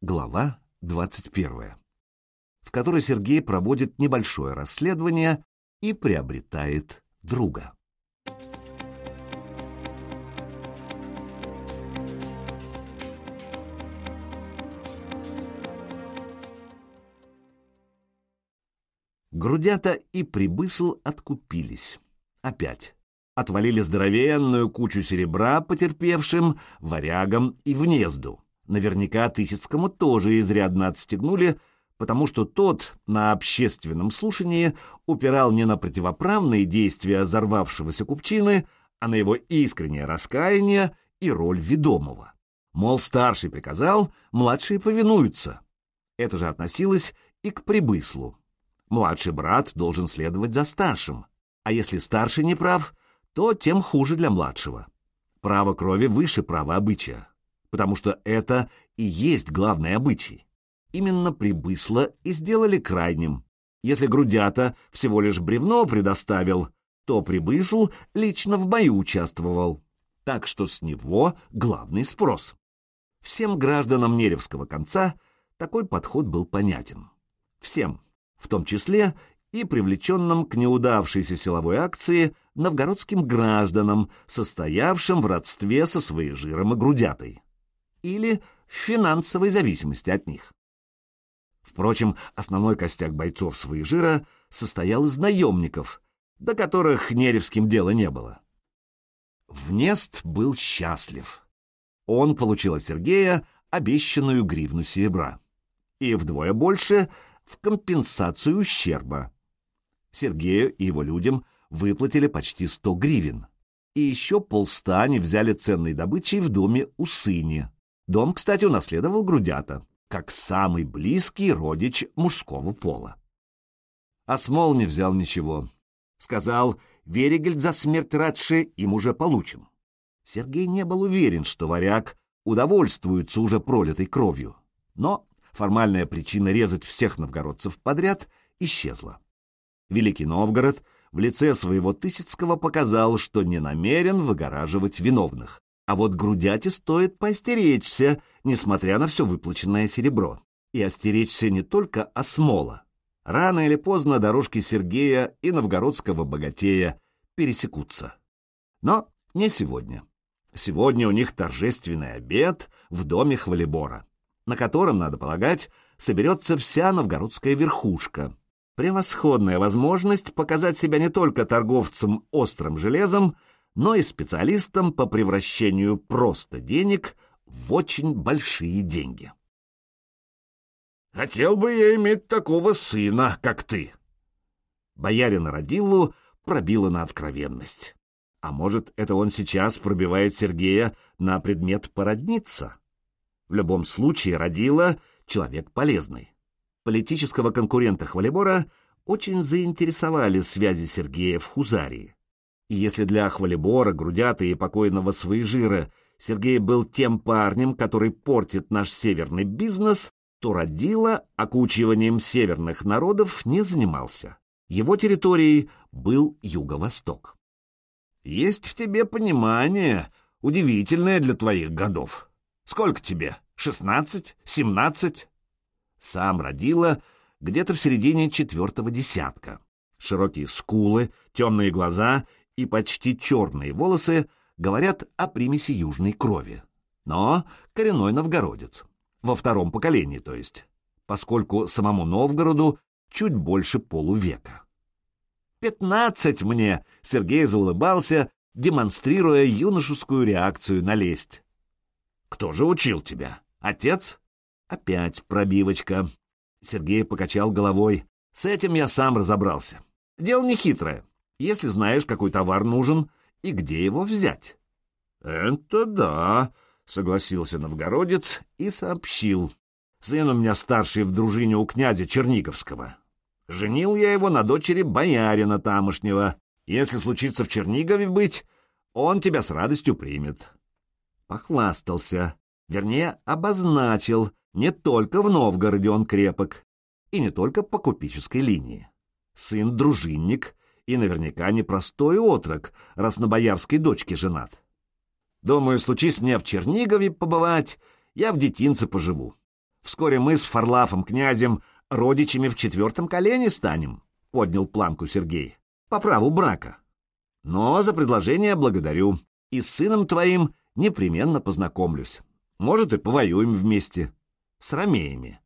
Глава 21, в которой Сергей проводит небольшое расследование и приобретает друга. Грудята и Прибысл откупились. Опять. Отвалили здоровенную кучу серебра потерпевшим, варягам и внезду. Наверняка Тысяцкому тоже изрядно отстегнули, потому что тот на общественном слушании упирал не на противоправные действия взорвавшегося купчины, а на его искреннее раскаяние и роль ведомого. Мол, старший приказал, младшие повинуются. Это же относилось и к прибыслу. Младший брат должен следовать за старшим, а если старший не прав, то тем хуже для младшего. Право крови выше права обычая потому что это и есть главный обычай. Именно прибысло и сделали крайним. Если грудята всего лишь бревно предоставил, то прибысл лично в бою участвовал. Так что с него главный спрос. Всем гражданам Неревского конца такой подход был понятен. Всем, в том числе и привлеченным к неудавшейся силовой акции новгородским гражданам, состоявшим в родстве со своей жиром и грудятой или в финансовой зависимости от них. Впрочем, основной костяк бойцов Своежира состоял из наемников, до которых Неревским дела не было. Внест был счастлив. Он получил от Сергея обещанную гривну серебра. И вдвое больше в компенсацию ущерба. Сергею и его людям выплатили почти сто гривен. И еще полста они взяли ценной добычей в доме у сыни. Дом, кстати, унаследовал Грудята, как самый близкий родич мужского пола. А Смол не взял ничего. Сказал, Веригельд за смерть Радши им уже получен. Сергей не был уверен, что варяг удовольствуется уже пролитой кровью. Но формальная причина резать всех новгородцев подряд исчезла. Великий Новгород в лице своего Тысяцкого показал, что не намерен выгораживать виновных, а вот грудяти стоит поостеречься, несмотря на все выплаченное серебро. И остеречься не только осмола. Рано или поздно дорожки Сергея и новгородского богатея пересекутся. Но не сегодня. Сегодня у них торжественный обед в доме Хвалебора, на котором, надо полагать, соберется вся новгородская верхушка. Превосходная возможность показать себя не только торговцем острым железом, но и специалистом по превращению просто денег в очень большие деньги. «Хотел бы я иметь такого сына, как ты!» Боярина Радиллу пробила на откровенность. А может, это он сейчас пробивает Сергея на предмет породниться? В любом случае, Радила — человек полезный. Политического конкурента Хвалебора очень заинтересовали связи Сергея в Хузарии. И если для Хвалебора, Грудята и покойного Своежира Сергей был тем парнем, который портит наш северный бизнес, то Родила окучиванием северных народов не занимался. Его территорией был юго-восток. «Есть в тебе понимание, удивительное для твоих годов. Сколько тебе? Шестнадцать? Семнадцать?» Сам Родила где-то в середине четвертого десятка. Широкие скулы, темные глаза и почти черные волосы говорят о примеси южной крови. Но коренной новгородец. Во втором поколении, то есть. Поскольку самому Новгороду чуть больше полувека. «Пятнадцать мне!» — Сергей заулыбался, демонстрируя юношескую реакцию на лесть. «Кто же учил тебя? Отец?» Опять пробивочка. Сергей покачал головой. «С этим я сам разобрался. Дело не хитрое если знаешь, какой товар нужен и где его взять. — Это да, — согласился новгородец и сообщил. Сын у меня старший в дружине у князя Черниговского. Женил я его на дочери боярина тамошнего. Если случится в Чернигове быть, он тебя с радостью примет. Похвастался, вернее, обозначил, не только в Новгороде он крепок, и не только по купеческой линии. Сын дружинник и наверняка непростой отрок, раз на боярской дочке женат. Думаю, случись мне в Чернигове побывать, я в детинце поживу. Вскоре мы с Фарлафом князем родичами в четвертом колене станем, — поднял планку Сергей, — по праву брака. Но за предложение благодарю, и с сыном твоим непременно познакомлюсь. Может, и повоюем вместе. С ромеями.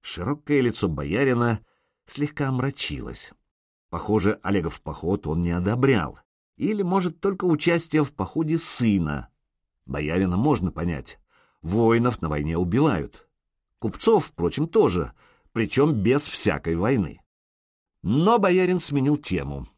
Широкое лицо боярина слегка омрачилось. Похоже, Олегов поход он не одобрял. Или, может, только участие в походе сына. Боярина можно понять. Воинов на войне убивают. Купцов, впрочем, тоже, причем без всякой войны. Но боярин сменил тему.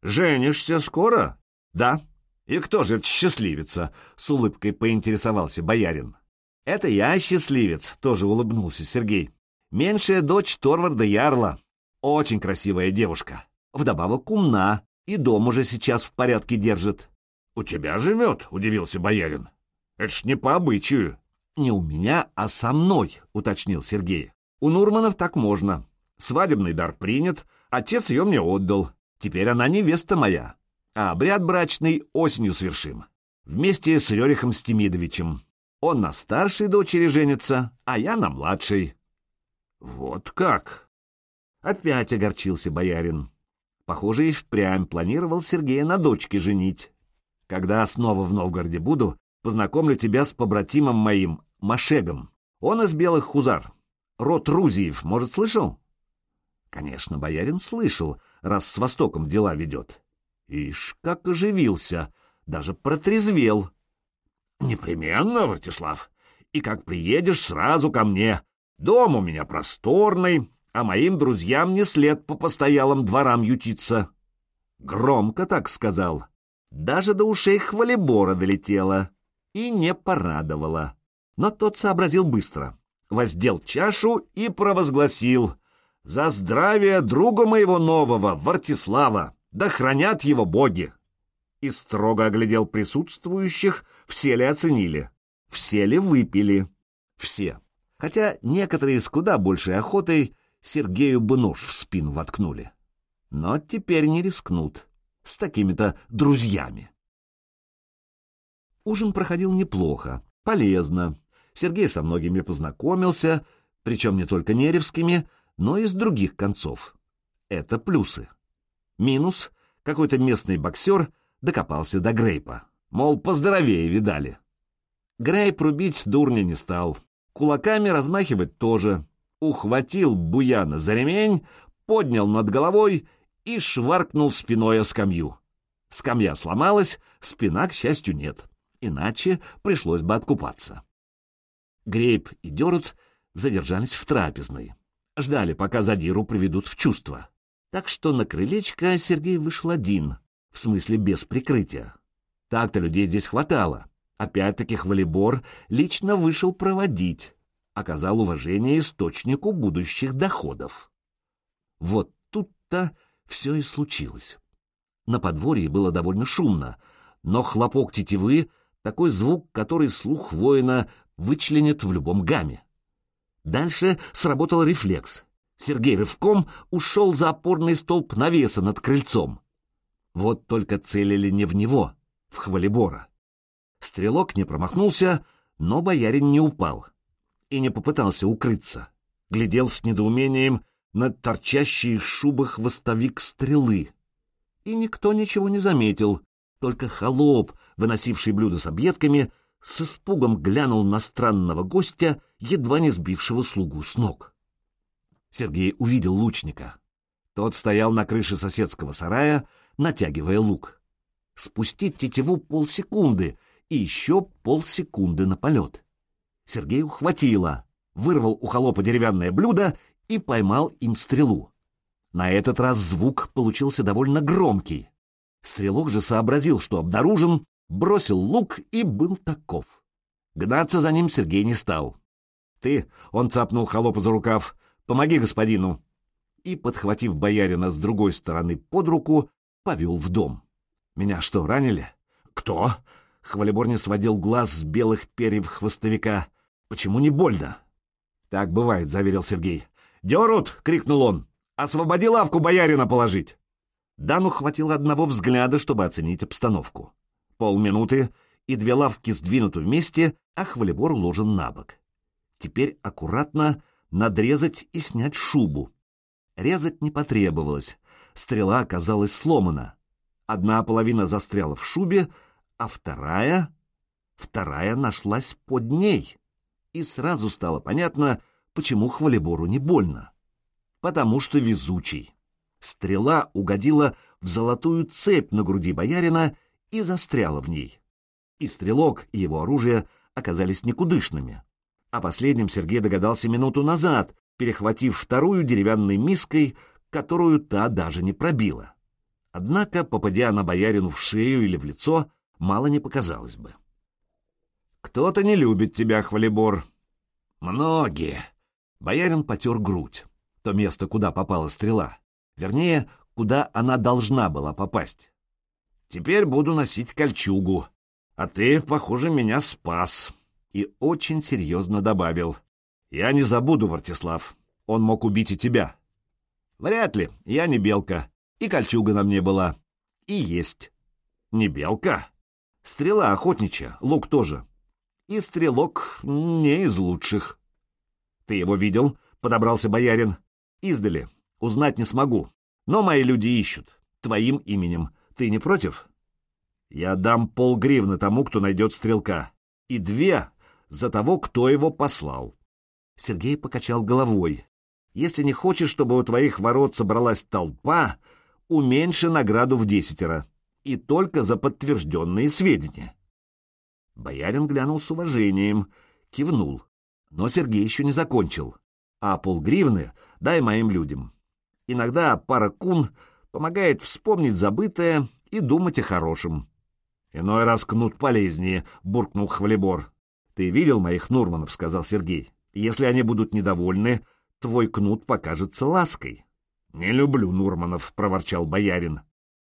«Женишься скоро?» «Да». «И кто же это счастливица?» — с улыбкой поинтересовался боярин. «Это я счастливец», — тоже улыбнулся Сергей. «Меньшая дочь Торварда Ярла. Очень красивая девушка. Вдобавок умна, и дом уже сейчас в порядке держит». «У тебя живет?» — удивился боярин. «Это ж не по обычаю». «Не у меня, а со мной», — уточнил Сергей. «У Нурманов так можно. Свадебный дар принят, отец ее мне отдал. Теперь она невеста моя. А обряд брачный осенью свершим. Вместе с Рерихом Стемидовичем. Он на старшей дочери женится, а я на младшей. Вот как? Опять огорчился боярин. Похоже, и впрямь планировал Сергея на дочке женить. Когда снова в Новгороде буду, познакомлю тебя с побратимом моим, Машегом. Он из белых хузар. Род Рузиев, может, слышал? Конечно, боярин слышал, раз с Востоком дела ведет. Ишь, как оживился, даже протрезвел. Непременно, Вратислав. И как приедешь, сразу ко мне. Дом у меня просторный, а моим друзьям не след по постоялым дворам ютиться. Громко так сказал. Даже до ушей хвалебора долетело. И не порадовало. Но тот сообразил быстро. Воздел чашу и провозгласил. «За здравие друга моего нового, Вартислава! Да хранят его боги!» И строго оглядел присутствующих, все ли оценили, все ли выпили. Все. Хотя некоторые с куда большей охотой Сергею бы нож в спину воткнули. Но теперь не рискнут с такими-то друзьями. Ужин проходил неплохо, полезно. Сергей со многими познакомился, причем не только неревскими, но и с других концов. Это плюсы. Минус — какой-то местный боксер докопался до Грейпа. Мол, поздоровее видали. Грейп рубить дурня не стал. Кулаками размахивать тоже. Ухватил Буяна за ремень, поднял над головой и шваркнул спиной о скамью. Скамья сломалась, спина, к счастью, нет. Иначе пришлось бы откупаться. Грейп и Дерут задержались в трапезной. Ждали, пока задиру приведут в чувство. Так что на крылечко Сергей вышел один, в смысле без прикрытия. Так-то людей здесь хватало. Опять-таки Хвалибор лично вышел проводить, оказал уважение источнику будущих доходов. Вот тут-то все и случилось. На подворье было довольно шумно, но хлопок тетивы — такой звук, который слух воина вычленит в любом гамме. Дальше сработал рефлекс. Сергей рывком ушел за опорный столб навеса над крыльцом. Вот только целили не в него, в Хвалибора. Стрелок не промахнулся, но боярин не упал и не попытался укрыться. Глядел с недоумением на торчащий из шубы хвостовик стрелы. И никто ничего не заметил, только холоп, выносивший блюдо с объедками, с испугом глянул на странного гостя, едва не сбившего слугу с ног. Сергей увидел лучника. Тот стоял на крыше соседского сарая, натягивая лук. Спустить тетиву полсекунды и еще полсекунды на полет. Сергей ухватило, вырвал у холопа деревянное блюдо и поймал им стрелу. На этот раз звук получился довольно громкий. Стрелок же сообразил, что обнаружен, бросил лук и был таков. Гнаться за ним Сергей не стал. «Ты», — он цапнул холопа за рукав, — «помоги господину». И, подхватив боярина с другой стороны под руку, повел в дом. «Меня что, ранили?» «Кто?» — Хвалебор не сводил глаз с белых перьев хвостовика. «Почему не больно?» «Так бывает», — заверил Сергей. «Дерут!» — крикнул он. «Освободи лавку боярина положить!» Дану хватило одного взгляда, чтобы оценить обстановку. Полминуты, и две лавки сдвинуты вместе, а хвалебор уложен на бок. Теперь аккуратно надрезать и снять шубу. Резать не потребовалось. Стрела оказалась сломана. Одна половина застряла в шубе, а вторая... Вторая нашлась под ней. И сразу стало понятно, почему хвалебору не больно. Потому что везучий. Стрела угодила в золотую цепь на груди боярина и застряла в ней. И стрелок, и его оружие оказались никудышными. А последним Сергей догадался минуту назад, перехватив вторую деревянной миской, которую та даже не пробила. Однако, попадя на боярину в шею или в лицо, мало не показалось бы. «Кто-то не любит тебя, Хвалебор». «Многие». Боярин потер грудь, то место, куда попала стрела. Вернее, куда она должна была попасть. «Теперь буду носить кольчугу, а ты, похоже, меня спас». И очень серьезно добавил. «Я не забуду, Вартислав. Он мог убить и тебя». «Вряд ли. Я не белка. И кольчуга на мне была. И есть». «Не белка?» «Стрела охотничья, лук тоже. И стрелок не из лучших». «Ты его видел?» — подобрался боярин. «Издали. Узнать не смогу. Но мои люди ищут. Твоим именем. Ты не против?» «Я дам полгривны тому, кто найдет стрелка. И две за того, кто его послал». Сергей покачал головой. «Если не хочешь, чтобы у твоих ворот собралась толпа, уменьши награду в десятеро. И только за подтвержденные сведения». Боярин глянул с уважением, кивнул. Но Сергей еще не закончил. «А полгривны дай моим людям. Иногда пара кун помогает вспомнить забытое и думать о хорошем». «Иной раз кнут полезнее», — буркнул Хвалебор. «Ты видел моих Нурманов?» — сказал Сергей. «Если они будут недовольны, твой кнут покажется лаской». «Не люблю Нурманов», — проворчал боярин.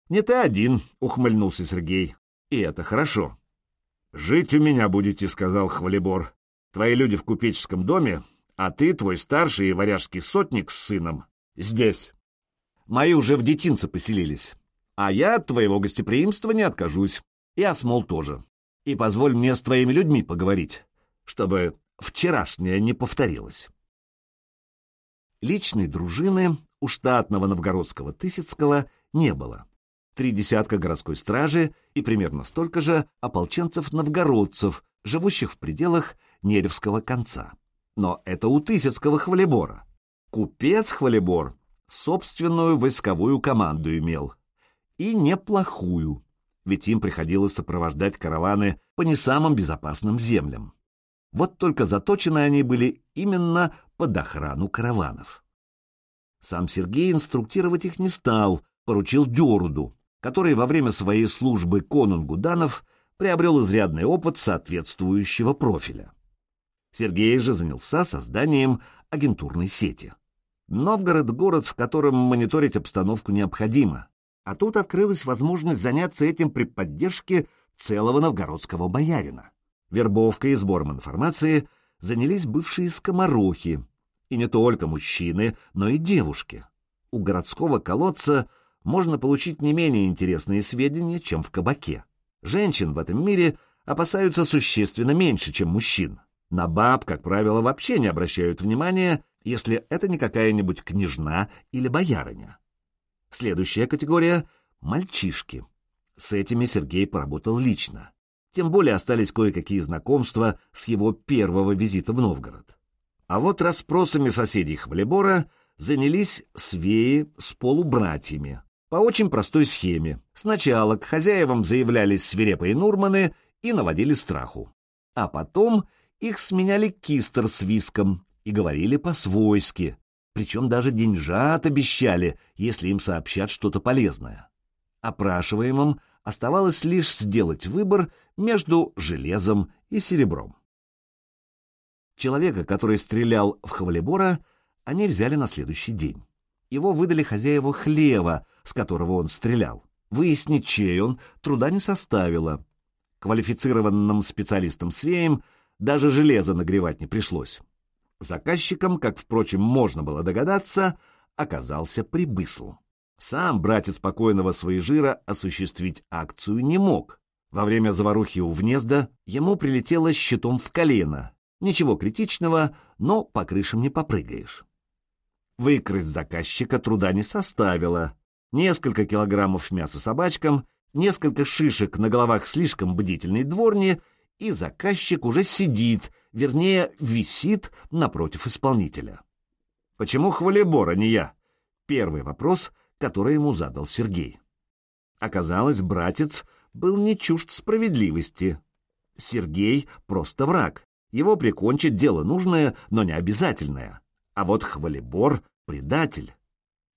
«Не ты один», — ухмыльнулся Сергей. «И это хорошо». «Жить у меня будете», — сказал Хвалебор. «Твои люди в купеческом доме, а ты, твой старший и варяжский сотник с сыном, здесь». «Мои уже в детинце поселились. А я от твоего гостеприимства не откажусь. И осмол тоже и позволь мне с твоими людьми поговорить, чтобы вчерашнее не повторилось. Личной дружины у штатного новгородского Тысяцкого не было. Три десятка городской стражи и примерно столько же ополченцев-новгородцев, живущих в пределах Неревского конца. Но это у Тысяцкого хвалебора. Купец хвалебор собственную войсковую команду имел. И неплохую ведь им приходилось сопровождать караваны по не самым безопасным землям. Вот только заточены они были именно под охрану караванов. Сам Сергей инструктировать их не стал, поручил Дёруду, который во время своей службы конунгу Данов приобрел изрядный опыт соответствующего профиля. Сергей же занялся созданием агентурной сети. Новгород — город, в котором мониторить обстановку необходимо, а тут открылась возможность заняться этим при поддержке целого новгородского боярина. Вербовкой и сбором информации занялись бывшие скоморохи. И не только мужчины, но и девушки. У городского колодца можно получить не менее интересные сведения, чем в кабаке. Женщин в этом мире опасаются существенно меньше, чем мужчин. На баб, как правило, вообще не обращают внимания, если это не какая-нибудь княжна или боярыня. Следующая категория — мальчишки. С этими Сергей поработал лично. Тем более остались кое-какие знакомства с его первого визита в Новгород. А вот расспросами соседей Хвалебора занялись свеи с полубратьями. По очень простой схеме. Сначала к хозяевам заявлялись свирепые нурманы и наводили страху. А потом их сменяли кистер с виском и говорили по-свойски, причем даже деньжат обещали, если им сообщат что-то полезное. Опрашиваемым оставалось лишь сделать выбор между железом и серебром. Человека, который стрелял в Хавалебора, они взяли на следующий день. Его выдали хозяеву хлева, с которого он стрелял. Выяснить, чей он, труда не составило. Квалифицированным специалистам-свеям даже железо нагревать не пришлось. Заказчиком, как, впрочем, можно было догадаться, оказался Прибысл. Сам братец покойного Своежира осуществить акцию не мог. Во время заварухи у Внезда ему прилетело щитом в колено, Ничего критичного, но по крышам не попрыгаешь. Выкрасть заказчика труда не составило. Несколько килограммов мяса собачкам, несколько шишек на головах слишком бдительной дворни, и заказчик уже сидит, вернее, висит напротив исполнителя. Почему хвалебор, а не я? Первый вопрос, который ему задал Сергей. Оказалось, братец был не чужд справедливости. Сергей просто враг. Его прикончить дело нужное, но не обязательное. А вот Хвалебор — предатель.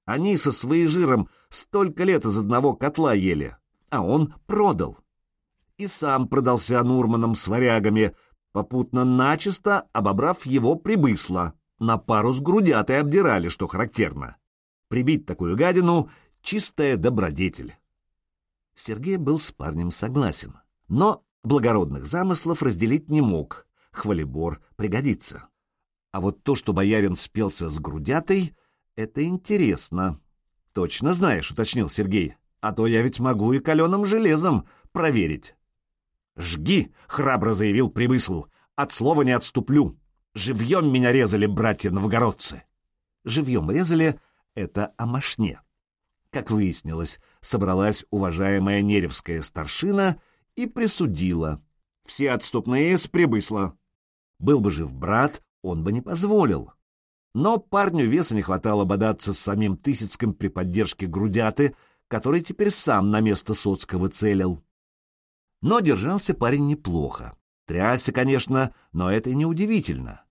Они со своим жиром столько лет из одного котла ели, а он продал. И сам продался Нурманом с варягами, попутно начисто обобрав его прибысло. На пару с грудятой обдирали, что характерно. Прибить такую гадину — чистая добродетель. Сергей был с парнем согласен, но благородных замыслов разделить не мог, хвалебор пригодится. А вот то, что боярин спелся с грудятой, это интересно. Точно знаешь, уточнил Сергей, а то я ведь могу и каленым железом проверить. «Жги!» — храбро заявил Прибысл. «От слова не отступлю. Живьем меня резали братья-новгородцы». Живьем резали — это о мошне. Как выяснилось, собралась уважаемая Неревская старшина и присудила. Все отступные с Прибысла. Был бы жив брат, он бы не позволил. Но парню веса не хватало бодаться с самим Тысяцким при поддержке грудяты, который теперь сам на место Соцкого целил. Но держался парень неплохо. Трясся, конечно, но это и не удивительно.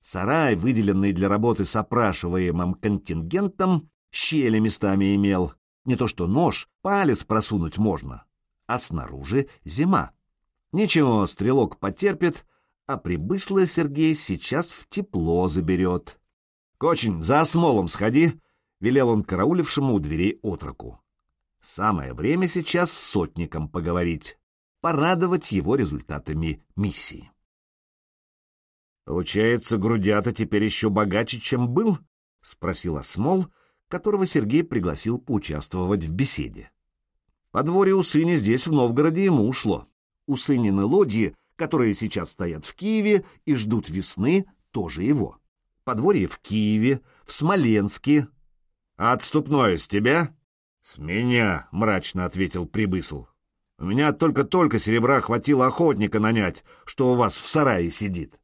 Сарай, выделенный для работы с опрашиваемым контингентом, щели местами имел. Не то что нож, палец просунуть можно. А снаружи зима. Ничего, стрелок потерпит, а прибыслый Сергей сейчас в тепло заберет. — Кочень, за осмолом сходи, — велел он караулившему у дверей отроку. Самое время сейчас с сотником поговорить, порадовать его результатами миссии. «Получается, грудята теперь еще богаче, чем был?» — спросил Осмол, которого Сергей пригласил поучаствовать в беседе. Подворье Усыни здесь, в Новгороде, ему ушло. Усынины лодьи которые сейчас стоят в Киеве и ждут весны, тоже его. Подворье в Киеве, в Смоленске. А отступное с тебя? С меня, мрачно ответил Прибысл. У меня только-только серебра хватило охотника нанять, что у вас в сарае сидит.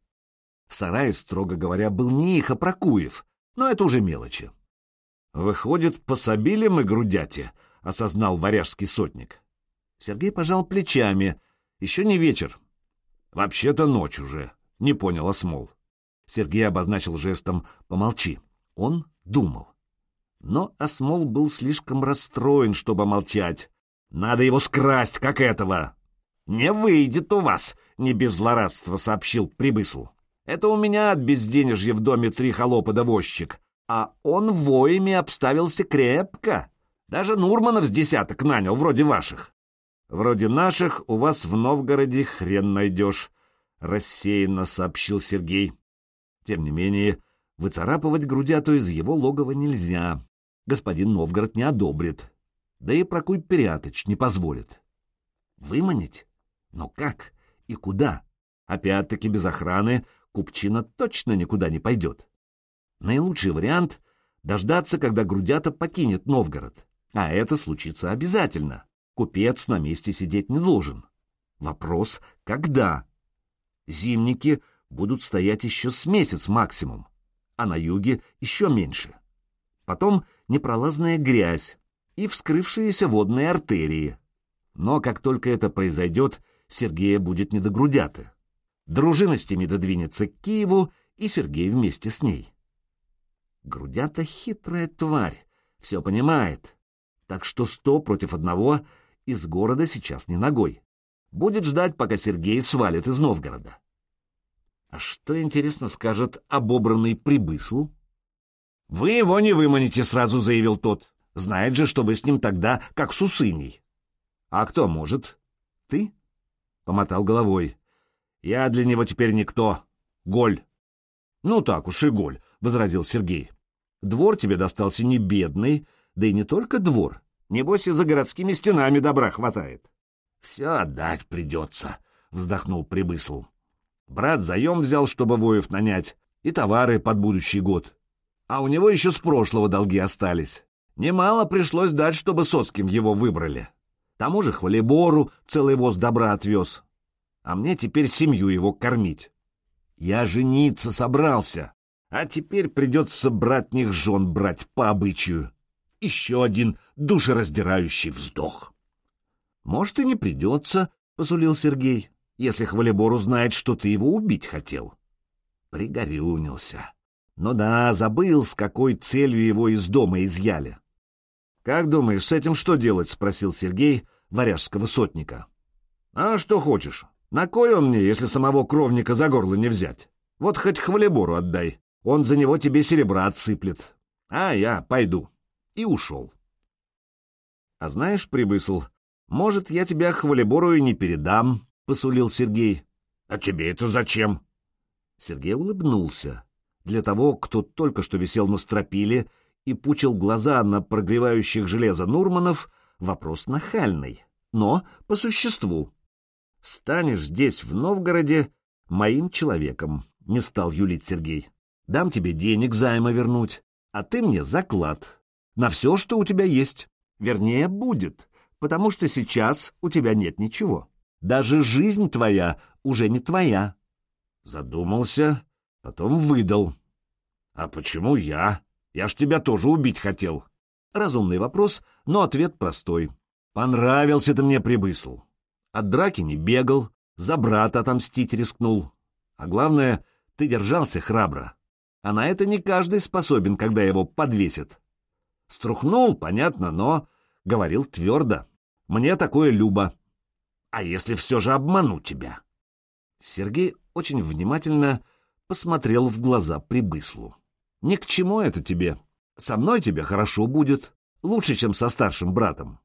Сарай, строго говоря, был не их, а Прокуев, но это уже мелочи. Выходит, пособили мы грудяте, осознал варяжский сотник. Сергей пожал плечами. Еще не вечер, «Вообще-то ночь уже», — не понял Осмол. Сергей обозначил жестом «помолчи». Он думал. Но Осмол был слишком расстроен, чтобы молчать. «Надо его скрасть, как этого!» «Не выйдет у вас», — не без злорадства сообщил Прибысл. «Это у меня от безденежья в доме три холопа да а он воями обставился крепко. Даже Нурманов с десяток нанял, вроде ваших. Вроде наших у вас в Новгороде хрен найдешь, — рассеянно сообщил Сергей. Тем не менее, выцарапывать грудяту из его логова нельзя. Господин Новгород не одобрит. Да и Прокуй Перятыч не позволит. Выманить? Но как? И куда? Опять-таки без охраны купчина точно никуда не пойдет. Наилучший вариант — дождаться, когда грудята покинет Новгород. А это случится обязательно. Купец на месте сидеть не должен. Вопрос — когда? Зимники будут стоять еще с месяц максимум, а на юге еще меньше. Потом непролазная грязь и вскрывшиеся водные артерии. Но как только это произойдет, Сергея будет не до грудяты. Дружина с теми додвинется к Киеву, и Сергей вместе с ней. Грудята хитрая тварь, все понимает. Так что сто против одного из города сейчас не ногой. Будет ждать, пока Сергей свалит из Новгорода. А что, интересно, скажет обобранный прибысл? «Вы его не выманите», — сразу заявил тот. «Знает же, что вы с ним тогда, как с Усыней». «А кто может?» «Ты?» — помотал головой. «Я для него теперь никто. Голь». «Ну так уж и голь», — возразил Сергей. «Двор тебе достался не бедный, да и не только двор. Небось, и за городскими стенами добра хватает. — Все отдать придется, — вздохнул Прибысл. — Брат заем взял, чтобы воев нанять, и товары под будущий год. А у него еще с прошлого долги остались. Немало пришлось дать, чтобы соцким его выбрали. Тому же хвалебору целый воз добра отвез. А мне теперь семью его кормить. Я жениться собрался, а теперь придется братних жен брать по обычаю. Еще один душераздирающий вздох. «Может, и не придется», — посулил Сергей, «если Хвалебор узнает, что ты его убить хотел». Пригорюнился. Ну да, забыл, с какой целью его из дома изъяли. «Как думаешь, с этим что делать?» — спросил Сергей варяжского сотника. «А что хочешь. На кой он мне, если самого кровника за горло не взять? Вот хоть хвалебору отдай. Он за него тебе серебра отсыплет. А я пойду». И ушел. «А знаешь, прибысл, может, я тебя хвалебору и не передам», — посулил Сергей. «А тебе это зачем?» Сергей улыбнулся. Для того, кто только что висел на стропиле и пучил глаза на прогревающих железо Нурманов, вопрос нахальный, но по существу. «Станешь здесь, в Новгороде, моим человеком», — не стал юлить Сергей. «Дам тебе денег займа вернуть, а ты мне заклад. На все, что у тебя есть. Вернее, будет, потому что сейчас у тебя нет ничего. Даже жизнь твоя уже не твоя». Задумался, потом выдал. «А почему я?» Я ж тебя тоже убить хотел. Разумный вопрос, но ответ простой. Понравился ты мне, прибысл. От драки не бегал, за брата отомстить рискнул. А главное, ты держался храбро. А на это не каждый способен, когда его подвесят. Струхнул, понятно, но говорил твердо. Мне такое любо. А если все же обману тебя? Сергей очень внимательно посмотрел в глаза прибыслу. Ни к чему это тебе. Со мной тебе хорошо будет, лучше, чем со старшим братом.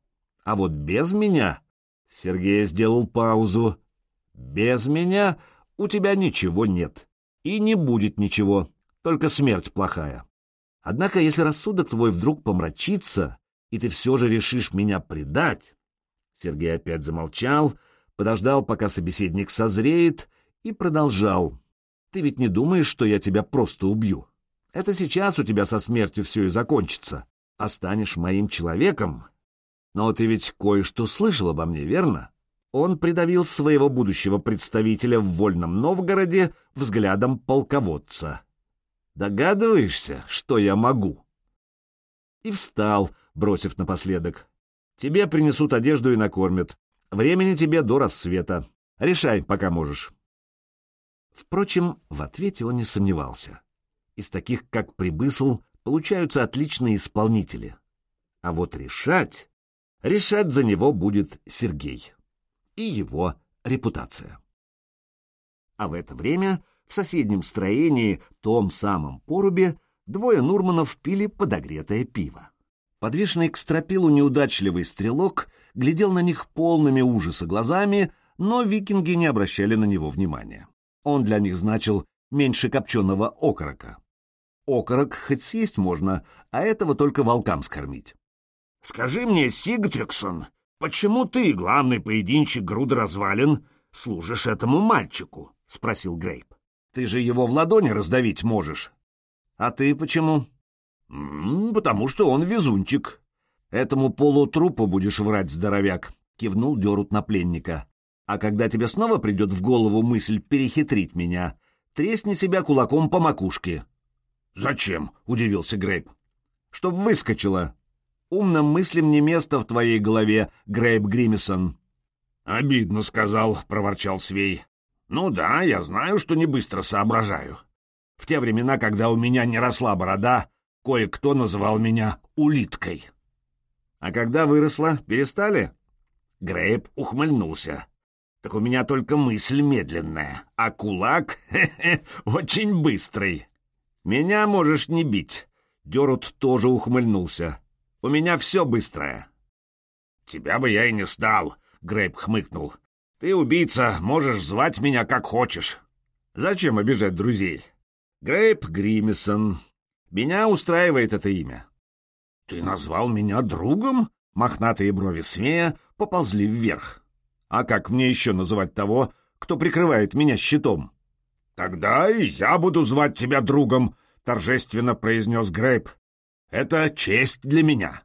А вот без меня...» Сергей сделал паузу. «Без меня у тебя ничего нет. И не будет ничего, только смерть плохая. Однако, если рассудок твой вдруг помрачится, и ты все же решишь меня предать...» Сергей опять замолчал, подождал, пока собеседник созреет, и продолжал. «Ты ведь не думаешь, что я тебя просто убью?» Это сейчас у тебя со смертью все и закончится. Останешь моим человеком. Но ты ведь кое-что слышал обо мне, верно? Он придавил своего будущего представителя в Вольном Новгороде взглядом полководца. Догадываешься, что я могу? И встал, бросив напоследок. Тебе принесут одежду и накормят. Времени тебе до рассвета. Решай, пока можешь. Впрочем, в ответе он не сомневался. Из таких, как Прибысл, получаются отличные исполнители. А вот решать... Решать за него будет Сергей. И его репутация. А в это время в соседнем строении, том самом порубе, двое Нурманов пили подогретое пиво. Подвешенный к стропилу неудачливый стрелок глядел на них полными ужаса глазами, но викинги не обращали на него внимания. Он для них значил меньше копченого окорока. Окорок хоть съесть можно, а этого только волкам скормить. — Скажи мне, Сигтрюксон, почему ты, главный поединчик груда развалин, служишь этому мальчику? — спросил Грейп. — Ты же его в ладони раздавить можешь. — А ты почему? — Потому что он везунчик. — Этому полутрупу будешь врать, здоровяк, — кивнул Дерут на пленника. — А когда тебе снова придет в голову мысль перехитрить меня, тресни себя кулаком по макушке. — «Зачем?» — удивился Грейп. «Чтоб выскочила. Умным мыслям не место в твоей голове, Грейп Гримисон». «Обидно сказал», — проворчал Свей. «Ну да, я знаю, что не быстро соображаю. В те времена, когда у меня не росла борода, кое-кто называл меня улиткой». «А когда выросла, перестали?» Грейп ухмыльнулся. «Так у меня только мысль медленная, а кулак очень быстрый». «Меня можешь не бить». Дерут тоже ухмыльнулся. «У меня все быстрое». «Тебя бы я и не стал», — Грейп хмыкнул. «Ты убийца, можешь звать меня как хочешь». «Зачем обижать друзей?» «Грейп Гримисон. Меня устраивает это имя». «Ты назвал меня другом?» Мохнатые брови Смея поползли вверх. «А как мне еще называть того, кто прикрывает меня щитом?» «Тогда и я буду звать тебя другом», — торжественно произнес Грейп. «Это честь для меня».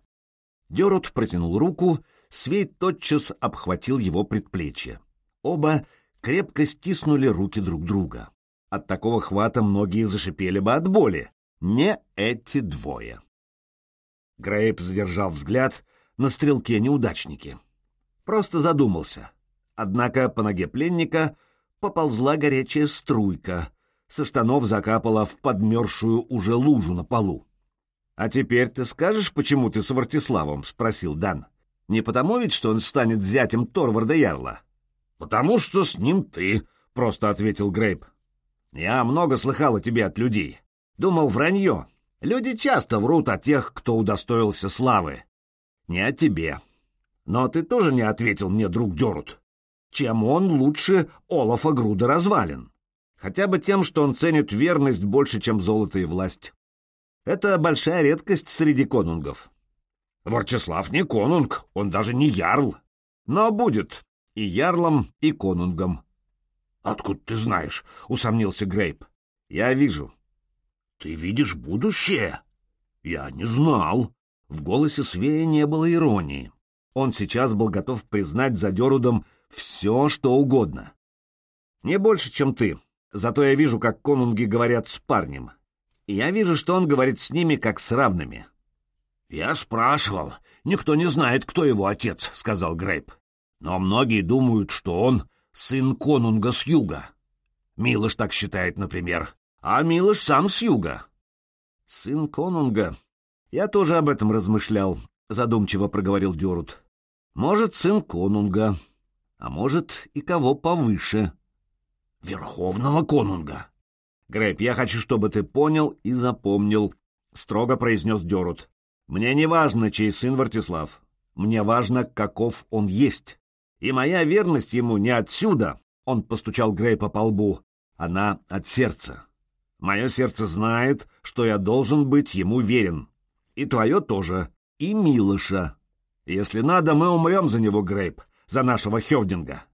Дерут протянул руку, Свей тотчас обхватил его предплечье. Оба крепко стиснули руки друг друга. От такого хвата многие зашипели бы от боли. Не эти двое. Грейп задержал взгляд на стрелке-неудачнике. Просто задумался. Однако по ноге пленника поползла горячая струйка, со штанов закапала в подмерзшую уже лужу на полу. «А теперь ты скажешь, почему ты с Вартиславом?» — спросил Дан. «Не потому ведь, что он станет зятем Торварда Ярла?» «Потому что с ним ты», — просто ответил Грейп. «Я много слыхал о тебе от людей. Думал, вранье. Люди часто врут о тех, кто удостоился славы. Не о тебе. Но ты тоже не ответил мне, друг Дерут чем он лучше Олафа Груда развалин. Хотя бы тем, что он ценит верность больше, чем золото и власть. Это большая редкость среди конунгов. Ворчеслав не конунг, он даже не ярл. Но будет и ярлом, и конунгом. — Откуда ты знаешь? — усомнился Грейп. — Я вижу. — Ты видишь будущее? — Я не знал. В голосе Свея не было иронии. Он сейчас был готов признать за Дерудом все, что угодно. Не больше, чем ты. Зато я вижу, как конунги говорят с парнем. Я вижу, что он говорит с ними, как с равными. «Я спрашивал. Никто не знает, кто его отец», — сказал Грейп. «Но многие думают, что он сын конунга с юга. Милош так считает, например. А Милош сам с юга». «Сын конунга. Я тоже об этом размышлял», — задумчиво проговорил Дерут. «Может, сын конунга, а может и кого повыше. Верховного конунга. Грэп, я хочу, чтобы ты понял и запомнил, — строго произнес Дерут. Мне не важно, чей сын Вартислав. Мне важно, каков он есть. И моя верность ему не отсюда, — он постучал Грейпа по лбу, — она от сердца. Мое сердце знает, что я должен быть ему верен. И твое тоже, и Милоша. Если надо, мы умрем за него, Грейп за нашего Хевдинга.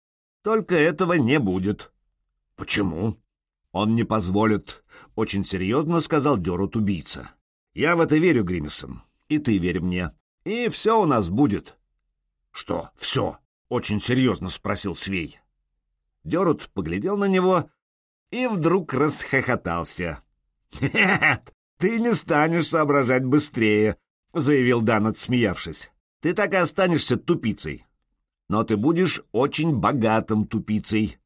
Только этого не будет. — Почему? — Он не позволит, — очень серьезно сказал Дерут убийца. — Я в это верю, Гримисон, и ты верь мне. И все у нас будет. — Что все? — очень серьезно спросил Свей. Дерут поглядел на него и вдруг расхохотался. — Нет, ты не станешь соображать быстрее, — заявил Дан, отсмеявшись. — Ты так и останешься тупицей но ты будешь очень богатым тупицей,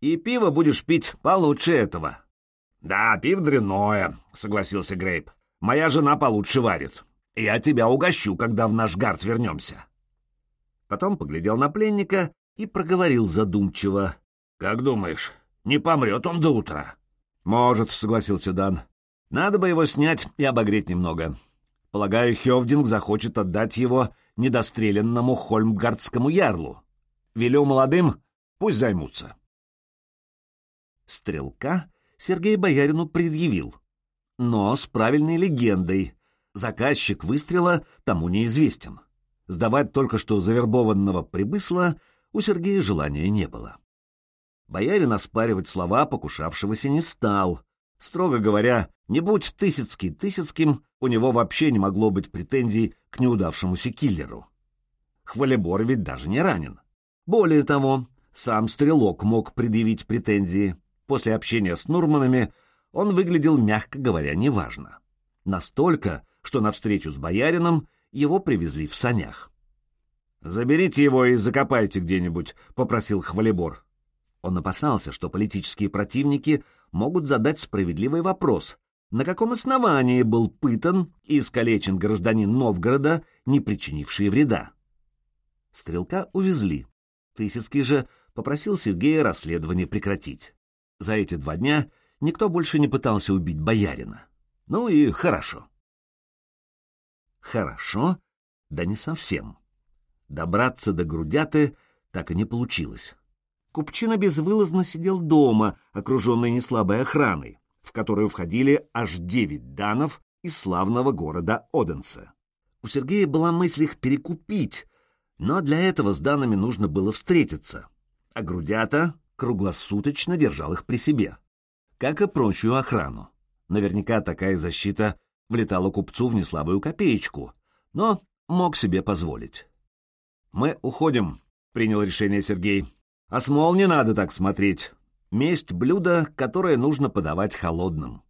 и пиво будешь пить получше этого. — Да, пиво дрянное, — согласился Грейп. — Моя жена получше варит. Я тебя угощу, когда в наш гард вернемся. Потом поглядел на пленника и проговорил задумчиво. — Как думаешь, не помрет он до утра? — Может, — согласился Дан. — Надо бы его снять и обогреть немного. Полагаю, Хевдинг захочет отдать его недостреленному хольмгардскому ярлу. Велю молодым, пусть займутся. Стрелка Сергей Боярину предъявил, но с правильной легендой. Заказчик выстрела тому неизвестен. Сдавать только что завербованного прибысла у Сергея желания не было. Боярин оспаривать слова покушавшегося не стал. Строго говоря, не будь Тысяцкий Тысяцким, у него вообще не могло быть претензий к неудавшемуся киллеру. Хвалебор ведь даже не ранен. Более того, сам Стрелок мог предъявить претензии. После общения с Нурманами он выглядел, мягко говоря, неважно. Настолько, что на встречу с боярином его привезли в санях. «Заберите его и закопайте где-нибудь», — попросил Хвалебор. Он опасался, что политические противники могут задать справедливый вопрос, на каком основании был пытан и искалечен гражданин Новгорода, не причинивший вреда. Стрелка увезли. Тысяцкий же попросил Сергея расследование прекратить. За эти два дня никто больше не пытался убить боярина. Ну и хорошо. Хорошо, да не совсем. Добраться до Грудяты так и не получилось. Купчина безвылазно сидел дома, окруженный неслабой охраной в которую входили аж девять данов из славного города Оденса. У Сергея была мысль их перекупить, но для этого с данами нужно было встретиться, а Грудята круглосуточно держал их при себе. как и прочую охрану. Наверняка такая защита влетала купцу в неслабую копеечку, но мог себе позволить. «Мы уходим», — принял решение Сергей. «А смол не надо так смотреть. Месть — блюдо, которое нужно подавать холодным».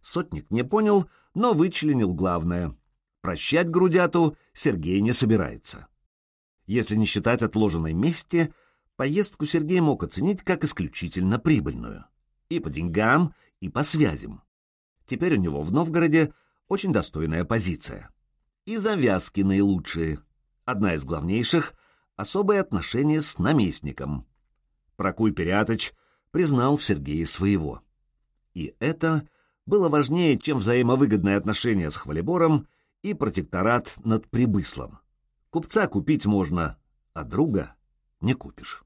Сотник не понял, но вычленил главное. Прощать грудяту Сергей не собирается. Если не считать отложенной мести, поездку Сергей мог оценить как исключительно прибыльную. И по деньгам, и по связям. Теперь у него в Новгороде очень достойная позиция. И завязки наилучшие. Одна из главнейших — особые отношения с наместником. Прокуй Перятыч признал в Сергее своего. И это было важнее, чем взаимовыгодные отношения с Хвалебором и протекторат над Прибыслом. Купца купить можно, а друга не купишь.